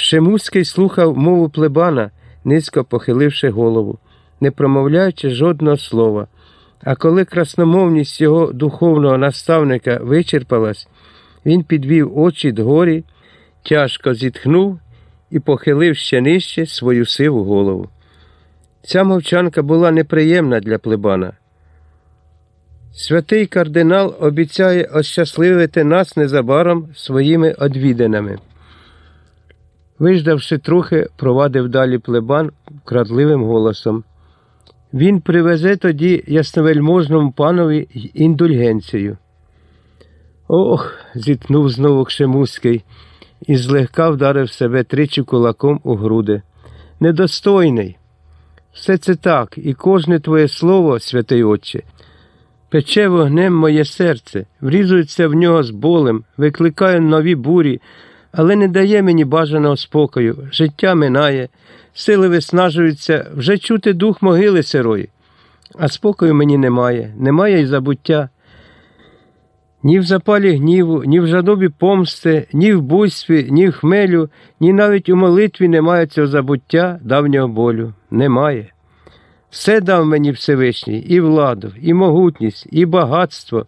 Шемуський слухав мову плебана, низько похиливши голову, не промовляючи жодного слова. А коли красномовність його духовного наставника вичерпалась, він підвів очі дгорі, тяжко зітхнув і похилив ще нижче свою сиву голову. Ця мовчанка була неприємна для плебана. Святий кардинал обіцяє ощасливити нас незабаром своїми одвідинами. Виждавши трохи, провадив далі плебан крадливим голосом. Він привезе тоді ясновельможному панові індульгенцію. Ох, зітхнув знову Кшемуський і злегка вдарив себе тричі кулаком у груди. Недостойний. Все це так, і кожне твоє слово, святий Отче, пече вогнем моє серце, врізується в нього з болем, викликає нові бурі, але не дає мені бажаного спокою, життя минає, сили виснажуються, вже чути дух могили сирої, а спокою мені немає, немає й забуття. Ні в запалі гніву, ні в жадобі помсти, ні в буйстві, ні в хмелю, ні навіть у молитві немає цього забуття давнього болю. Немає. Все дав мені Всевишній і владу, і могутність, і багатство,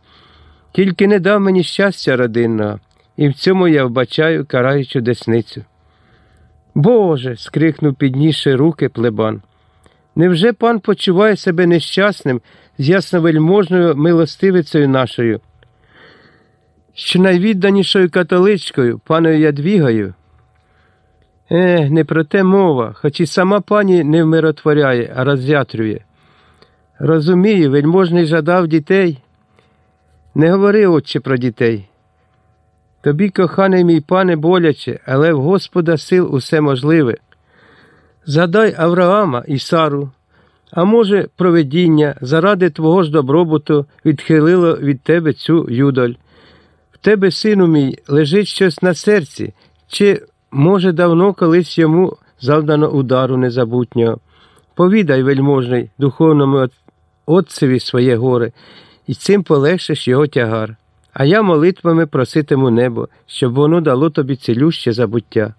тільки не дав мені щастя родинного, і в цьому я вбачаю караючу десницю. Боже. скрикнув піднісши руки плебан. Невже пан почуває себе нещасним з ясновельможною милостивицею нашою? що найвідданішою католичкою, паною Ядвігою. Е, не про те мова, хоч і сама пані не вмиротворяє, а розвятрює. Розумію, вельможний жадав дітей. Не говори, отче, про дітей. Тобі, коханий мій пане, боляче, але в Господа сил усе можливе. Задай Авраама і Сару, а може, проведіння заради твого ж добробуту відхилило від тебе цю юдоль В тебе, сину мій, лежить щось на серці, чи, може, давно колись йому завдано удару незабутнього. Повідай, вельможний, духовному отцеві своє горе, і цим полегшиш його тягар. А я молитвами проситиму небо, щоб воно дало тобі цілюще забуття.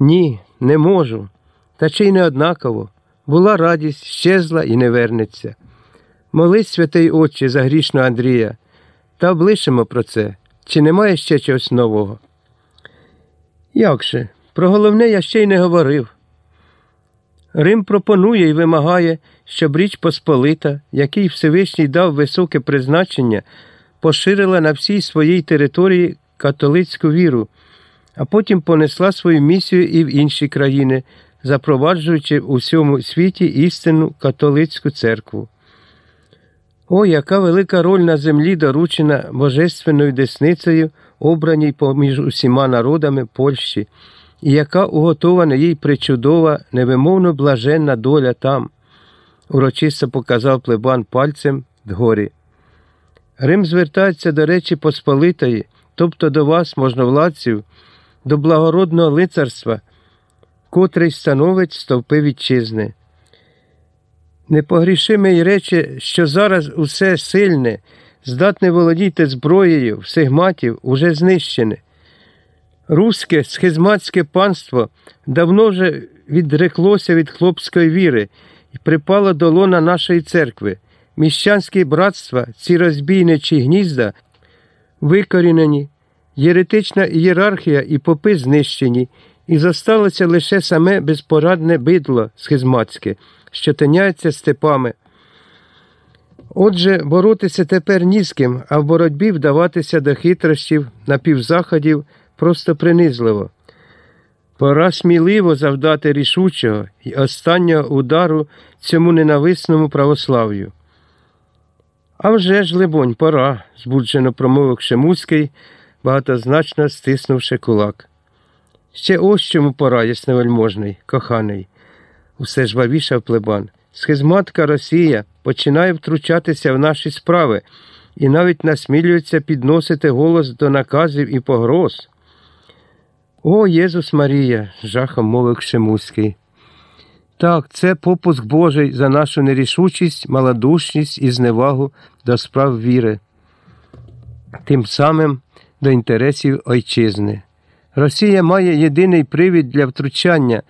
Ні, не можу, та чи й не однаково. Була радість, щезла і не вернеться. Молись, святий Отче, за грішного Андрія. Та облишимо про це. Чи немає ще чогось нового? Як же? Про головне я ще й не говорив. Рим пропонує і вимагає, щоб Річ Посполита, який Всевишній дав високе призначення, поширила на всій своїй території католицьку віру, а потім понесла свою місію і в інші країни, запроваджуючи у всьому світі істинну католицьку церкву. О, яка велика роль на землі доручена Божественною Десницею, обраній поміж усіма народами Польщі, і яка уготована їй причудова, невимовно блаженна доля там, урочисто показав плебан пальцем дгорі. Рим звертається до Речі Посполитої, тобто до вас, можновладців, до благородного лицарства, котрий становить стовпи вітчизни. Непогрішиме й рече, що зараз усе сильне, здатне володіти зброєю всегматів уже знищене. Руське схизматське панство давно вже відреклося від хлопської віри і припало до лона нашої церкви. Міщанські братства, ці розбійничі гнізда, викорінені, єретична ієрархія і попи знищені, і зосталося лише саме безпорадне бидло схизматське що тиняються степами. Отже, боротися тепер ні з ким, а в боротьбі вдаватися до хитрощів, напівзаходів просто принизливо. Пора сміливо завдати рішучого і останнього удару цьому ненависному православ'ю. А вже ж, либонь, пора, збуджено промовив Кшемуцький, багатозначно стиснувши кулак. Ще ось чому пора, ясновельможний, коханий усе жвавішав плебан. Схизматка Росія починає втручатися в наші справи і навіть насмілюється підносити голос до наказів і погроз. О, Єзус Марія, жахом мовив Кшемуський. Так, це попуск Божий за нашу нерішучість, малодушність і зневагу до справ віри, тим самим до інтересів ойчизни. Росія має єдиний привід для втручання